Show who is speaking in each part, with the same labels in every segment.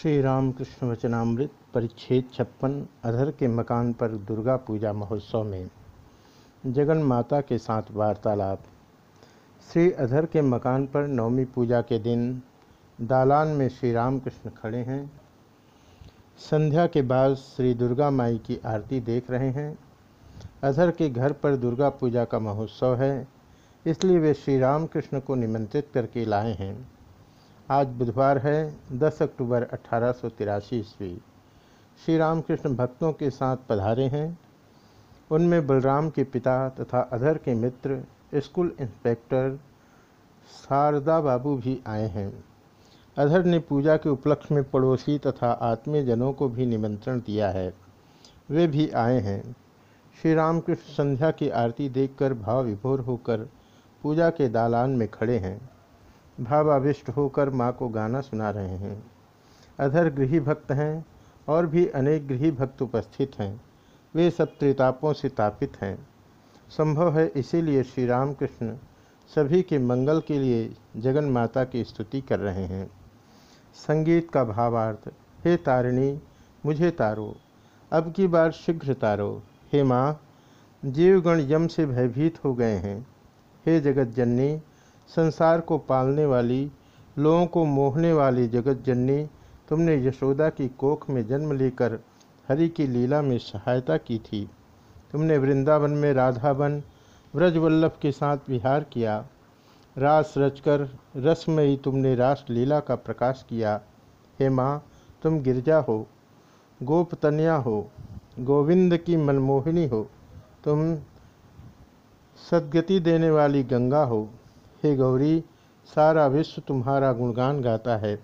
Speaker 1: श्री रामकृष्ण वचनामृत परिच्छेद छप्पन, अधर के मकान पर दुर्गा पूजा महोत्सव में। जगन माता के साथ वार्तालाप। श्री अधर के मकान पर नवमी पूजा के दिन दालान में श्री रामकृष्ण खड़े हैं। संध्या के बाद श्री दुर्गा माई की आरती देख रहे हैं। अधर के घर पर दुर्गा पूजा का महोत्सव है, इसलिए वे श्री रामकृष्ण को निमंत्रित करके लाए हैं। आज बुधवार है 10 अक्टूबर अठारह ईस्वी। श्री रामकृष्ण भक्तों के साथ पधारे हैं। उनमें बलराम के पिता तथा अधर के मित्र, स्कूल इंस्पेक्टर शारदा बाबू भी आए हैं। अधर ने पूजा के उपलक्ष्य में पड़ोसी तथा आत्मीय जनों को भी निमंत्रण दिया है। वे भी आए हैं। श्री रामकृष्ण संध्या की आरती देखकर भाव विभोर होकर पूजा के दालान में खड़े हैं। भावाविष्ट होकर माँ को गाना सुना रहे हैं। अधर गृही भक्त हैं और भी अनेक गृही भक्त उपस्थित हैं। वे सब त्रितापों से तापित हैं। संभव है इसीलिए श्री रामकृष्ण सभी के मंगल के लिए जगन माता की स्तुति कर रहे हैं। संगीत का भावार्थ, हे तारिणी, मुझे तारो, अब की बार शीघ्र तारो। हे माँ, जीवगण यम से भयभीत हो गए हैं। हे जगत जननी संसार को पालने वाली, लोगों को मोहने वाली जगत जननी, तुमने यशोदा की कोख में जन्म लेकर हरि की लीला में सहायता की थी। तुमने वृंदावन में राधावन व्रजवल्लभ के साथ विहार किया। रास रचकर रसमयी तुमने रास लीला का प्रकाश किया। हे माँ, तुम गिरजा हो गोपतनिया हो, गोविंद की मनमोहिनी हो, तुम सदगति देने वाली गंगा हो। हे गौरी, सारा विश्व तुम्हारा गुणगान गाता है।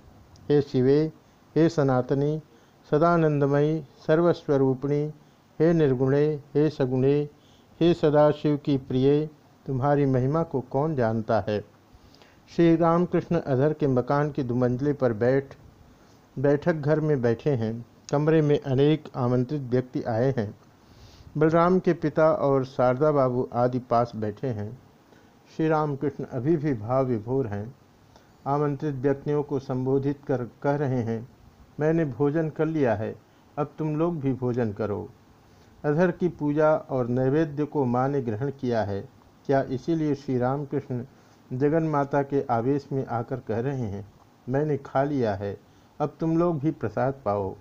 Speaker 1: हे शिवे, हे सनातनी, सदानंदमयी, सर्वस्वरूपिणी, हे निर्गुणे, हे सगुणे, हे सदाशिव की प्रिय, तुम्हारी महिमा को कौन जानता है? श्री रामकृष्ण अधर के मकान की दुमंजले पर बैठ, बैठक घर में बैठे हैं। कमरे में अनेक आमंत्रित व्यक्ति आए हैं। बलराम के पिता और शारदा बाबू आदि पास बैठे हैं। श्री रामकृष्ण अभी भी भाव विभोर हैं। आमंत्रित व्यक्तियों को संबोधित कर, कह रहे हैं, मैंने भोजन कर लिया है, अब तुम लोग भी भोजन करो। अधर की पूजा और नैवेद्य को माँ ने ग्रहण किया है। क्या इसीलिए श्री रामकृष्ण जगन माता के आवेश में आकर कह रहे हैं, मैंने खा लिया है, अब तुम लोग भी प्रसाद पाओ।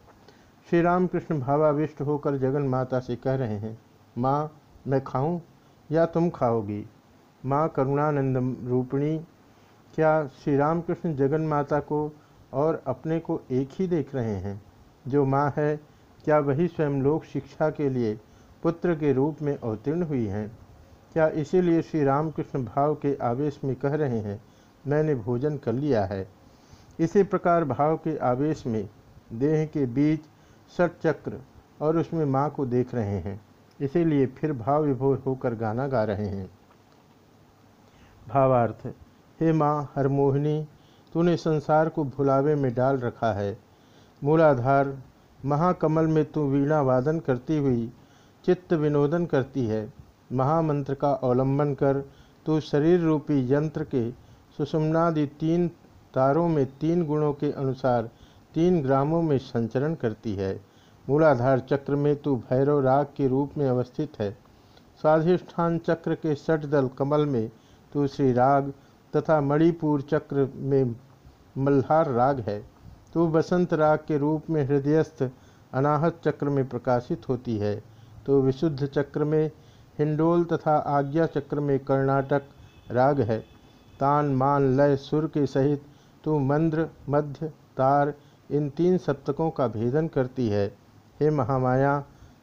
Speaker 1: श्री रामकृष्ण भावाविष्ट होकर जगन माता से कह रहे हैं, माँ, मैं खाऊं या तुम खाओगी? माँ करुणानंद रूपिणी, क्या श्री रामकृष्ण जगन माता को और अपने को एक ही देख रहे हैं? जो माँ है, क्या वही स्वयं लोक शिक्षा के लिए पुत्र के रूप में अवतीर्ण हुई हैं? क्या इसीलिए श्री रामकृष्ण भाव के आवेश में कह रहे हैं, मैंने भोजन कर लिया है इसी प्रकार भाव के आवेश में देह के बीच सट चक्र और उसमें माँ को देख रहे हैं। इसीलिए फिर भाव विभोर होकर गाना गा रहे हैं। भावार्थ, हे माँ हरमोहिनी, तूने संसार को भुलावे में डाल रखा है। मूलाधार, महाकमल में तू वीणा वादन करती हुई चित्त विनोदन करती है। महामंत्र का अवलंबन कर तू शरीर रूपी यंत्र के सुषमनादि तीन तारों में तीन गुणों के अनुसार तीन ग्रामों में संचरण करती है। मूलाधार चक्र में तू भैरव राग के रूप में अवस्थित है। स्वाधिष्ठान चक्र के सठ दल कमल में तो श्री राग तथा मणिपुर चक्र में मल्हार राग है तो बसंत राग के रूप में हृदयस्थ अनाहत चक्र में प्रकाशित होती है। तो विशुद्ध चक्र में हिंडोल तथा आज्ञा चक्र में कर्नाटक राग है। तान, मान, लय, सुर के सहित तो मंद्र, मध्य, तार, इन तीन सप्तकों का भेदन करती है। हे महामाया,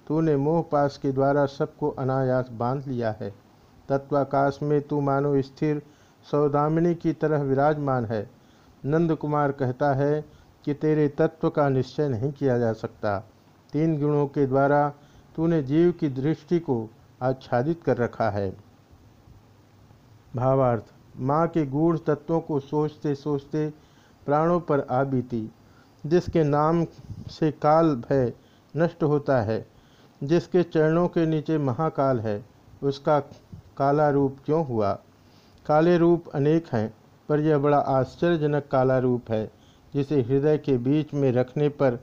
Speaker 1: तूने मोह पास के द्वारा सबको अनायास बाँध लिया है। तत्वाकाश में तू मानो स्थिर सौदामिनी की तरह विराजमान है। नंद कुमार कहता है कि तेरे तत्व का निश्चय नहीं किया जा सकता। तीन गुणों के द्वारा तूने जीव की दृष्टि को आच्छादित कर रखा है। भावार्थ, माँ के गूढ़ तत्वों को सोचते सोचते प्राणों पर आ बीती, जिसके नाम से काल भय नष्ट होता है, जिसके चरणों के नीचे महाकाल है, उसका काला रूप क्यों हुआ? काले रूप अनेक हैं, पर यह बड़ा आश्चर्यजनक काला रूप है, जिसे हृदय के बीच में रखने पर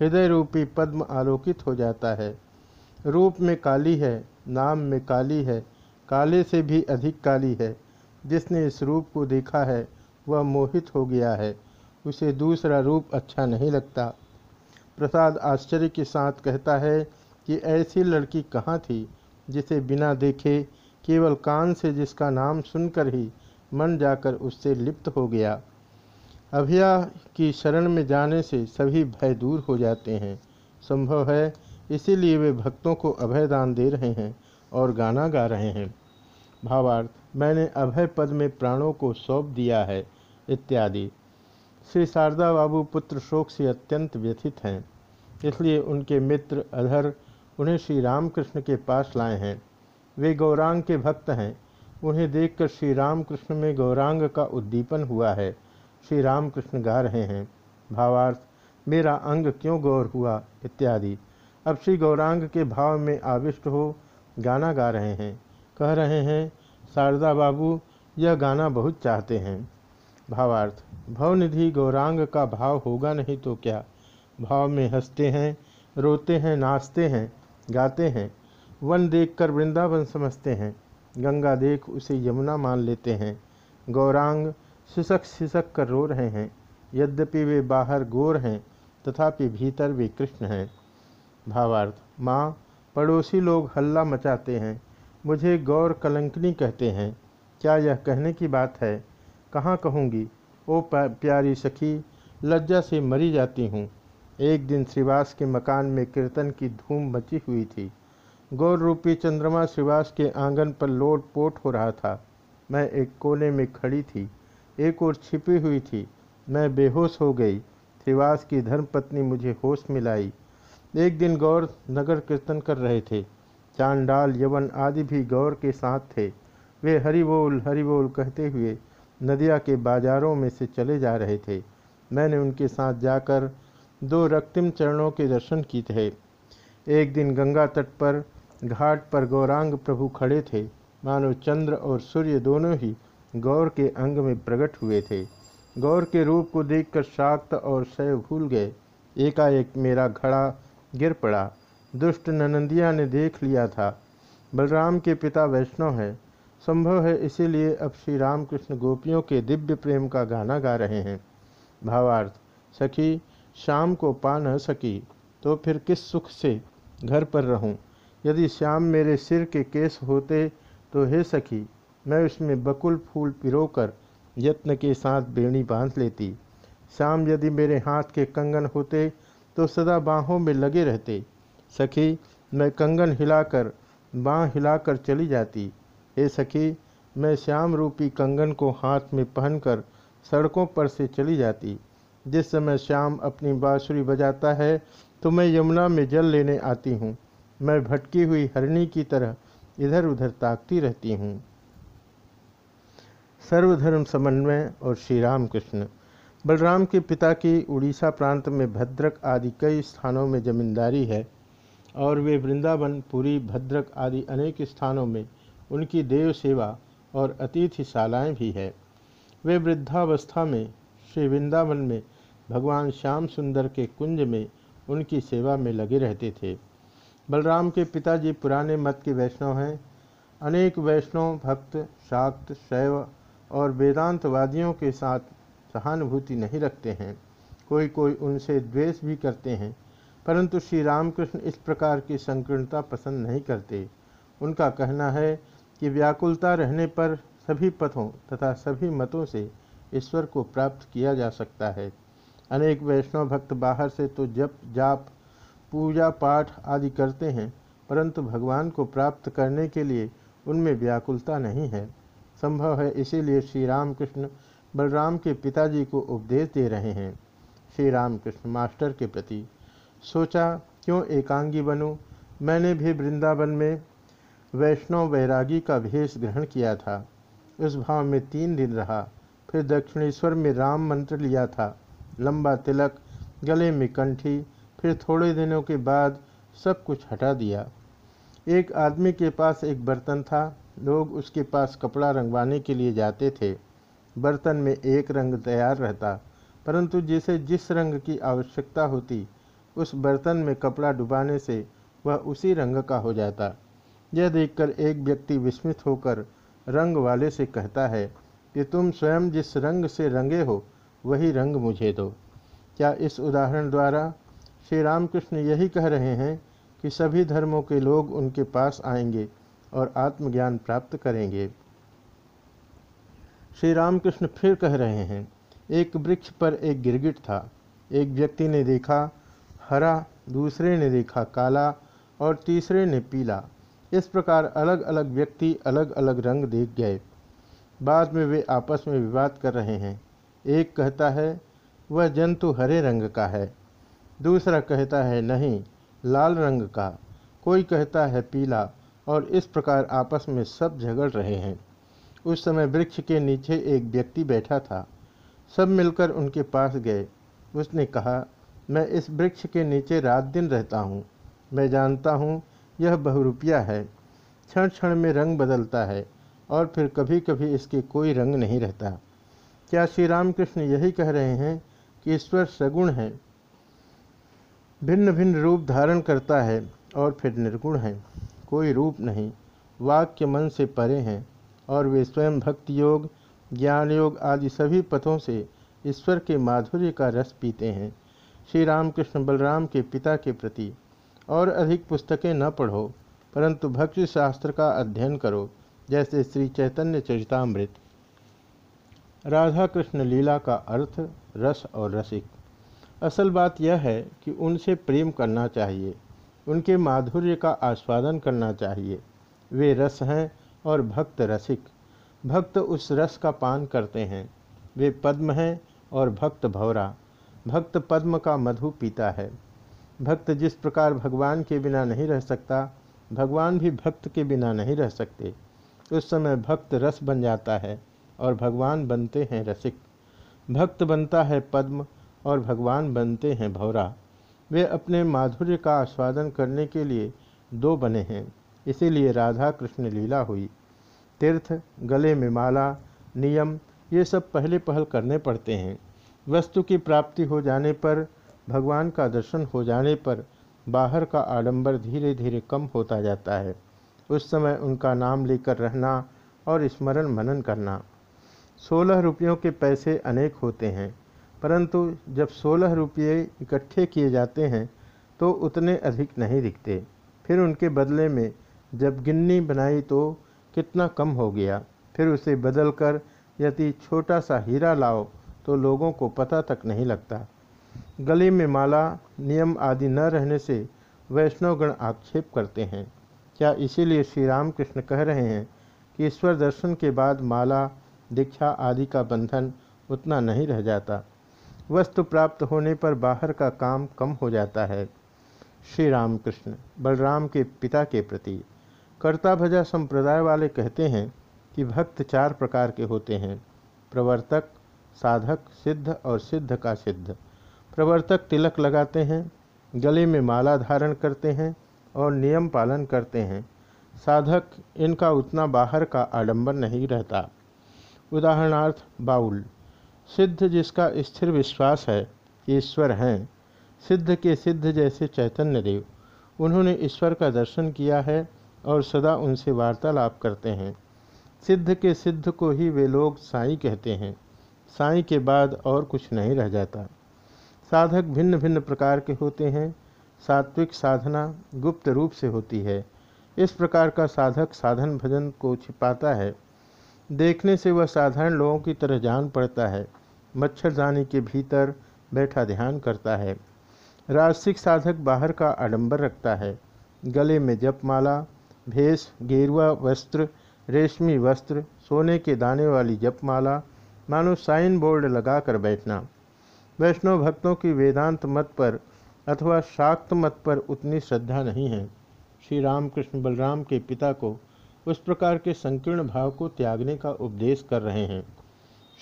Speaker 1: हृदय रूपी पद्म आलोकित हो जाता है। रूप में काली है, नाम में काली है, काले से भी अधिक काली है। जिसने इस रूप को देखा है, वह मोहित हो गया है, उसे दूसरा रूप अच्छा नहीं लगता। प्रसाद आश्चर्य के साथ कहता है कि ऐसी लड़की कहाँ थी, जिसे बिना देखे केवल कान से जिसका नाम सुनकर ही मन जाकर उससे लिप्त हो गया। अभिया की शरण में जाने से सभी भय दूर हो जाते हैं। संभव है इसीलिए वे भक्तों को अभय दान दे रहे हैं और गाना गा रहे हैं। भावार्थ, मैंने अभय पद में प्राणों को सौंप दिया है, इत्यादि। श्री शारदा बाबू पुत्र शोक से अत्यंत व्यथित हैं, इसलिए उनके मित्र अधर उन्हें श्री रामकृष्ण के पास लाए हैं। वे गौरांग के भक्त हैं। उन्हें देखकर श्री रामकृष्ण में गौरांग का उद्दीपन हुआ है। श्री रामकृष्ण गा रहे हैं। भावार्थ, मेरा अंग क्यों गौर हुआ? इत्यादि। अब श्री गौरांग के भाव में आविष्ट हो गाना गा रहे हैं। कह रहे हैं, शारदा बाबू, यह गाना बहुत चाहते हैं। भावार्थ, भवनिधि गौरांग का भाव होगा नहीं तो क्या? भाव में हँसते हैं, रोते हैं, नाचते हैं, गाते हैं। वन देखकर वृंदावन समझते हैं। गंगा देख उसे यमुना मान लेते हैं। गौरांग सिसक सिसक कर रो रहे हैं। यद्यपि वे बाहर गोर हैं, तथापि भीतर वे कृष्ण हैं। भावार्थ, माँ, पड़ोसी लोग हल्ला मचाते हैं। मुझे गौर कलंकनी कहते हैं। क्या यह कहने की बात है? कहाँ कहूँगी? ओ प्यारी सखी, लज्जा से मरी जाती हूँ। एक दिन श्रीवास के मकान में कीर्तन की धूम मची हुई थी। गौर रूपी चंद्रमा श्रीवास के आँगन पर लोट पोट हो रहा था। मैं एक कोने में खड़ी थी। एक और छिपी हुई थी। मैं बेहोश हो गई। श्रीवास की धर्मपत्नी मुझे होश मिलाई एक दिन गौर नगर कीर्तन कर रहे थे। चांडाल, यवन आदि भी गौर के साथ थे। वे हरि बोल हरि बोल कहते हुए नदिया के बाजारों में से चले जा रहे थे। मैंने उनके साथ जाकर दो रक्तिम चरणों के दर्शन किए। थे एक दिन गंगा तट पर घाट पर गौरांग प्रभु खड़े थे। मानो चंद्र और सूर्य दोनों ही गौर के अंग में प्रकट हुए थे। गौर के रूप को देखकर शाक्त और शय भूल गए। एकाएक मेरा घड़ा गिर पड़ा। दुष्ट ननंदिया ने देख लिया था। बलराम के पिता वैष्णव हैं। संभव है इसीलिए अब श्री रामकृष्ण गोपियों के दिव्य प्रेम का गाना गा रहे हैं। भावार्थ, सखी, शाम को पा न सकी तो फिर किस सुख से घर पर रहूँ? यदि श्याम मेरे सिर के केस होते तो हे सखी, मैं उसमें बकुल फूल पिरोकर यत्न के साथ बेणी बाँध लेती। श्याम यदि मेरे हाथ के कंगन होते तो सदा बाहों में लगे रहते। सखी, मैं कंगन हिलाकर बाँ हिलाकर चली जाती। हे सखी, मैं श्याम रूपी कंगन को हाथ में पहनकर सड़कों पर से चली जाती। जिस समय श्याम अपनी बाँसुरी बजाता है तो मैं यमुना में जल लेने आती हूँ। मैं भटकी हुई हरणी की तरह इधर उधर ताकती रहती हूँ। सर्वधर्म समन्वय और श्री राम कृष्ण बलराम के पिता की उड़ीसा प्रांत में भद्रक आदि कई स्थानों में जमींदारी है और वे वृंदावन, पुरी, भद्रक आदि अनेक स्थानों में उनकी देव सेवा और अतिथिशालाएँ भी है। वे वृद्धावस्था में, श्री वृंदावन में भगवान श्याम सुंदर के कुंज में उनकी सेवा में लगे रहते थे। बलराम के पिताजी पुराने मत के वैष्णव हैं। अनेक वैष्णव भक्त, शाक्त, शैव और वेदांतवादियों के साथ सहानुभूति नहीं रखते हैं। कोई कोई उनसे द्वेष भी करते हैं, परंतु श्री रामकृष्ण इस प्रकार की संकीर्णता पसंद नहीं करते। उनका कहना है कि व्याकुलता रहने पर सभी पथों तथा सभी मतों से ईश्वर को प्राप्त किया जा सकता है। अनेक वैष्णव भक्त बाहर से तो जप, जाप पूजा पाठ आदि करते हैं, परंतु भगवान को प्राप्त करने के लिए उनमें व्याकुलता नहीं है। संभव है इसीलिए श्री रामकृष्ण बलराम के पिताजी को उपदेश दे रहे हैं। श्री रामकृष्ण मास्टर के प्रति, सोचा, क्यों एकांगी बनूं? मैंने भी वृंदावन में वैष्णव वैरागी का भेष ग्रहण किया था। उस भाव में तीन दिन रहा, फिर दक्षिणेश्वर में राम मंत्र लिया था। लंबा तिलक, गले में कंठी फिर थोड़े दिनों के बाद सब कुछ हटा दिया। एक आदमी के पास एक बर्तन था। लोग उसके पास कपड़ा रंगवाने के लिए जाते थे। बर्तन में एक रंग तैयार रहता, परंतु जिसे जिस रंग की आवश्यकता होती, उस बर्तन में कपड़ा डुबाने से वह उसी रंग का हो जाता। यह देखकर एक व्यक्ति विस्मित होकर रंग वाले से कहता है कि तुम स्वयं जिस रंग से रंगे हो, वही रंग मुझे दो। क्या इस उदाहरण द्वारा श्री रामकृष्ण यही कह रहे हैं कि सभी धर्मों के लोग उनके पास आएँगे और आत्मज्ञान प्राप्त करेंगे। श्री रामकृष्ण फिर कह रहे हैं, एक वृक्ष पर एक गिरगिट था। एक व्यक्ति ने देखा, हरा, दूसरे ने देखा काला और तीसरे ने पीला। इस प्रकार अलग अलग व्यक्ति अलग अलग रंग देख गए। बाद में वे आपस में विवाद कर रहे हैं। एक कहता है, वह जंतु हरे रंग का है। दूसरा कहता है, नहीं, लाल रंग का। कोई कहता है, पीला, और इस प्रकार आपस में सब झगड़ रहे हैं। उस समय वृक्ष के नीचे एक व्यक्ति बैठा था। सब मिलकर उनके पास गए। उसने कहा, मैं इस वृक्ष के नीचे रात दिन रहता हूँ। मैं जानता हूँ, यह बहुरुपिया है। क्षण क्षण में रंग बदलता है, और फिर कभी कभी इसके कोई रंग नहीं रहता। क्या श्री रामकृष्ण यही कह रहे हैं कि ईश्वर सगुण है? भिन्न भिन्न रूप धारण करता है और फिर निर्गुण है। कोई रूप नहीं। वाक्य मन से परे हैं और वे स्वयं भक्ति योग, ज्ञान योग आदि सभी पथों से ईश्वर के माधुर्य का रस पीते हैं। श्री रामकृष्ण बलराम के पिता के प्रति और अधिक पुस्तकें न पढ़ो, परंतु भक्ति शास्त्र का अध्ययन करो, जैसे श्री चैतन्य चरितामृत। राधा कृष्ण लीला का अर्थ रस और रसिक। असल बात यह है कि उनसे प्रेम करना चाहिए, उनके माधुर्य का आस्वादन करना चाहिए। वे रस हैं और भक्त रसिक। भक्त उस रस का पान करते हैं। वे पद्म हैं और भक्त भौरा। भक्त पद्म का मधु पीता है। भक्त जिस प्रकार भगवान के बिना नहीं रह सकता, भगवान भी भक्त के बिना नहीं रह सकते। उस समय भक्त रस बन जाता है और भगवान बनते हैं रसिक। भक्त बनता है पद्म और भगवान बनते हैं भौरा। वे अपने माधुर्य का आस्वादन करने के लिए दो बने हैं। इसीलिए राधा कृष्ण लीला हुई। तीर्थ, गले में माला, नियम, ये सब पहले पहल करने पड़ते हैं। वस्तु की प्राप्ति हो जाने पर, भगवान का दर्शन हो जाने पर, बाहर का आडंबर धीरे धीरे कम होता जाता है। उस समय उनका नाम लेकर रहना और स्मरण मनन करना। सोलह रुपयों के पैसे अनेक होते हैं। परंतु जब सोलह रुपये इकट्ठे किए जाते हैं तो उतने अधिक नहीं दिखते। फिर उनके बदले में जब गिन्नी बनाई तो कितना कम हो गया। फिर उसे बदलकर यदि छोटा सा हीरा लाओ तो लोगों को पता तक नहीं लगता। गले में माला, नियम आदि न रहने से वैष्णवगण आक्षेप करते हैं। क्या इसीलिए श्री राम कृष्ण कह रहे हैं कि ईश्वर दर्शन के बाद माला, दीक्षा आदि का बंधन उतना नहीं रह जाता? वस्तु प्राप्त होने पर बाहर का काम कम हो जाता है। श्री राम कृष्ण बलराम के पिता के प्रति कर्ता भजा संप्रदाय वाले कहते हैं कि भक्त चार प्रकार के होते हैं। प्रवर्तक, साधक, सिद्ध और सिद्ध का सिद्ध। प्रवर्तक तिलक लगाते हैं, गले में माला धारण करते हैं और नियम पालन करते हैं। साधक, इनका उतना बाहर का आडंबर नहीं रहता। उदाहरणार्थ, बाउल। सिद्ध जिसका स्थिर विश्वास है, ईश्वर हैं। सिद्ध के सिद्ध जैसे चैतन्य देव उन्होंने ईश्वर का दर्शन किया है और सदा उनसे वार्तालाप करते हैं। सिद्ध के सिद्ध को ही वे लोग साई कहते हैं। साई के बाद और कुछ नहीं रह जाता। साधक भिन्न भिन्न प्रकार के होते हैं। सात्विक साधना गुप्त रूप से होती है। इस प्रकार का साधक साधन भजन को छिपाता है। देखने से वह साधारण लोगों की तरह जान पड़ता है मच्छरदानी के भीतर बैठा ध्यान करता है। राजसिक साधक बाहर का आडंबर रखता है, गले में जपमाला भेष, गेरुआ वस्त्र, रेशमी वस्त्र, सोने के दाने वाली जपमाला मानो साइन बोर्ड लगाकर बैठना। वैष्णव भक्तों की वेदांत मत पर अथवा शाक्त मत पर उतनी श्रद्धा नहीं है। श्री रामकृष्ण बलराम के पिता को उस प्रकार के संकीर्ण भाव को त्यागने का उपदेश कर रहे हैं।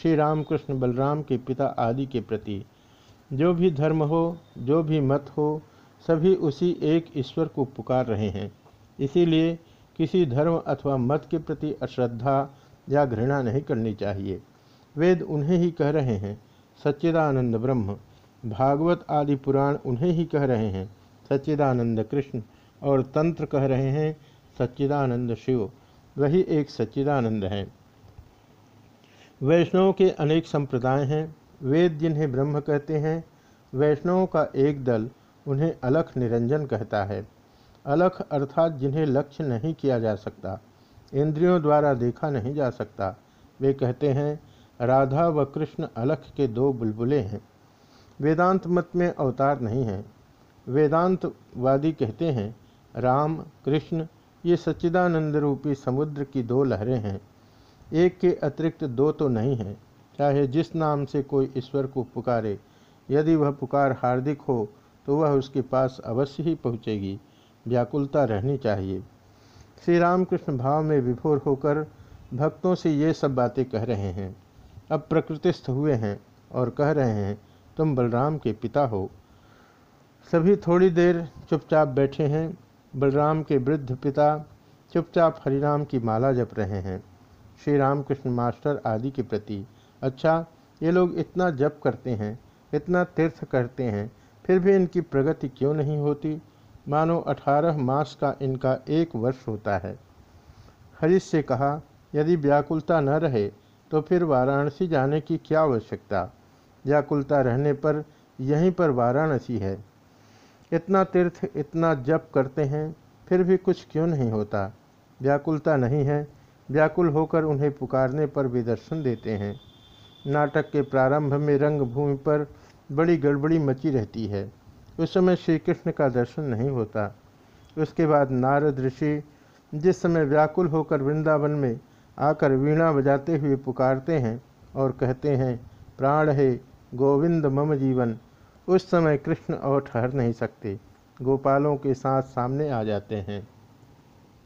Speaker 1: श्री रामकृष्ण बलराम के पिता आदि के प्रति, जो भी धर्म हो, जो भी मत हो, सभी उसी एक ईश्वर को पुकार रहे हैं। इसीलिए किसी धर्म अथवा मत के प्रति अश्रद्धा या घृणा नहीं करनी चाहिए। वेद उन्हें ही कह रहे हैं, सच्चिदानंद ब्रह्म। भागवत आदि पुराण उन्हें ही कह रहे हैं, सच्चिदानंद कृष्ण। और तंत्र कह रहे हैं सच्चिदानंद शिव। वही एक सच्चिदानंद है। वैष्णवों के अनेक संप्रदाय हैं। वेद जिन्हें ब्रह्म कहते हैं, वैष्णवों का एक दल उन्हें अलख निरंजन कहता है। अलख अर्थात जिन्हें लक्ष्य नहीं किया जा सकता, इंद्रियों द्वारा देखा नहीं जा सकता। वे कहते हैं, राधा व कृष्ण अलख के दो बुलबुले हैं। वेदांत मत में अवतार नहीं हैं। वेदांतवादी कहते हैं, राम, कृष्ण ये सच्चिदानंद रूपी समुद्र की दो लहरें हैं। एक के अतिरिक्त दो तो नहीं हैं। चाहे जिस नाम से कोई ईश्वर को पुकारे, यदि वह पुकार हार्दिक हो तो वह उसके पास अवश्य ही पहुँचेगी। व्याकुलता रहनी चाहिए। श्री रामकृष्ण भाव में विभोर होकर भक्तों से ये सब बातें कह रहे हैं। अब प्रकृतिस्थ हुए हैं और कह रहे हैं, तुम बलराम के पिता हो। सभी थोड़ी देर चुपचाप बैठे हैं। बलराम के वृद्ध पिता चुपचाप हरिराम की माला जप रहे हैं। श्री रामकृष्ण मास्टर आदि के प्रति अच्छा ये लोग इतना जप करते हैं, इतना तीर्थ करते हैं, फिर भी इनकी प्रगति क्यों नहीं होती? मानो अठारह मास का इनका एक वर्ष होता है। हरीश से कहा, यदि व्याकुलता न रहे तो फिर वाराणसी जाने की क्या आवश्यकता? व्याकुलता रहने पर यहीं पर वाराणसी है। इतना तीर्थ, इतना जप करते हैं, फिर भी कुछ क्यों नहीं होता? व्याकुलता नहीं है। व्याकुल होकर उन्हें पुकारने पर भी दर्शन देते हैं। नाटक के प्रारंभ में रंगभूमि पर बड़ी गड़बड़ी मची रहती है। उस समय श्री कृष्ण का दर्शन नहीं होता। उसके बाद नारद ऋषि जिस समय व्याकुल होकर वृंदावन में आकर वीणा बजाते हुए पुकारते हैं और कहते हैं, प्राण है, गोविंद मम जीवन। उस समय कृष्ण और ठहर नहीं सकते। गोपालों के साथ सामने आ जाते हैं।